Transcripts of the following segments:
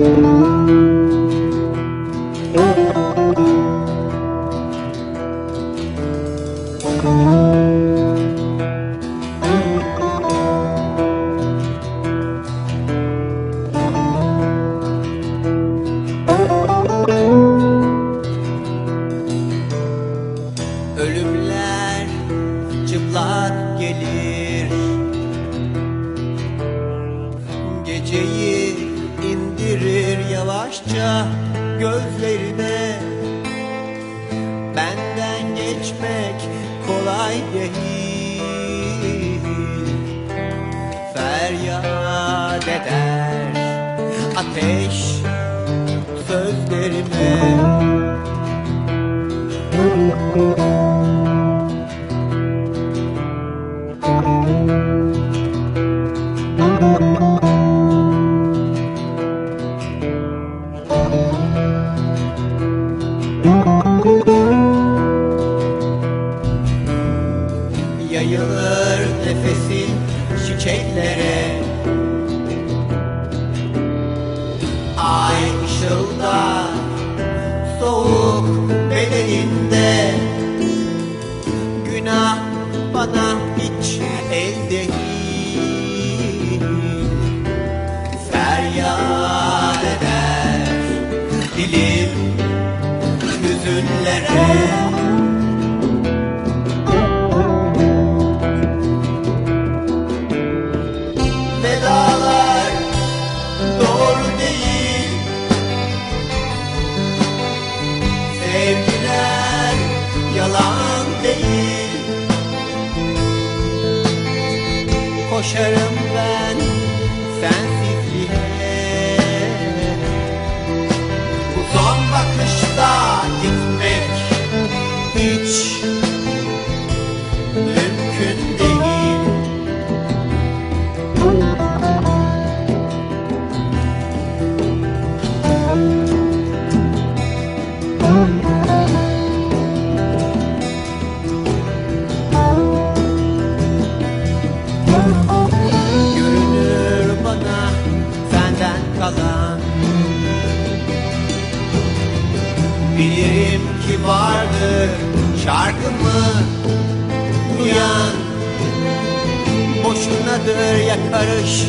Ölümler yavaşça gözlerine Benden geçmek kolay değil. Feryat eder ateş sözlerime Yayılır nefesin çiçeklere. Ay ışılda soğuk bedeninde. Günah bana hiç el değil. Feryat eder dilim Koşarım ben sensizliğe. Bu son bakışta Bilirim ki vardır şarkımı duyan Boşunadır yakarış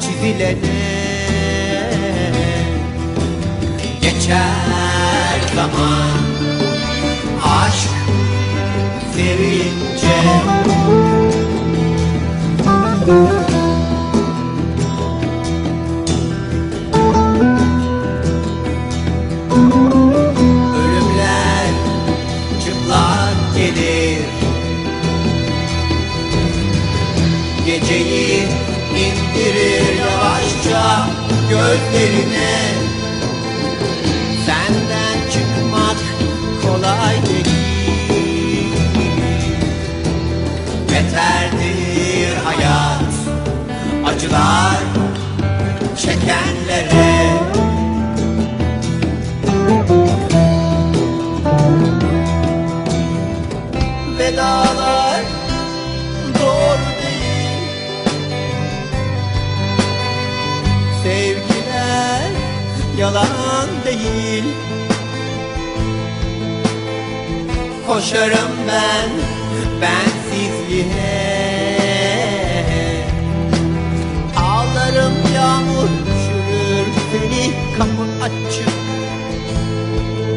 çizilene. Geçer zaman aşk sevince Geceyi indirir yavaşça gözlerine. Senden çıkmak kolay değil. Beterdir hayat acılar çekenlere yalan değil. Koşarım ben bensizliğe. Ağlarım yağmur düşürür seni kapı açık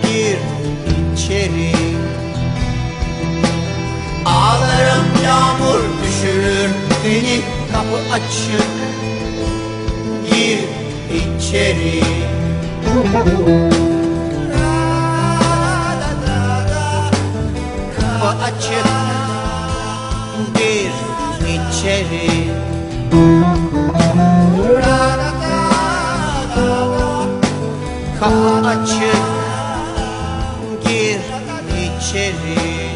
Gir içeri. Ağlarım yağmur düşürür seni kapı açık Gir içeri Kapı açık içeri. Kapı açık Gir içeri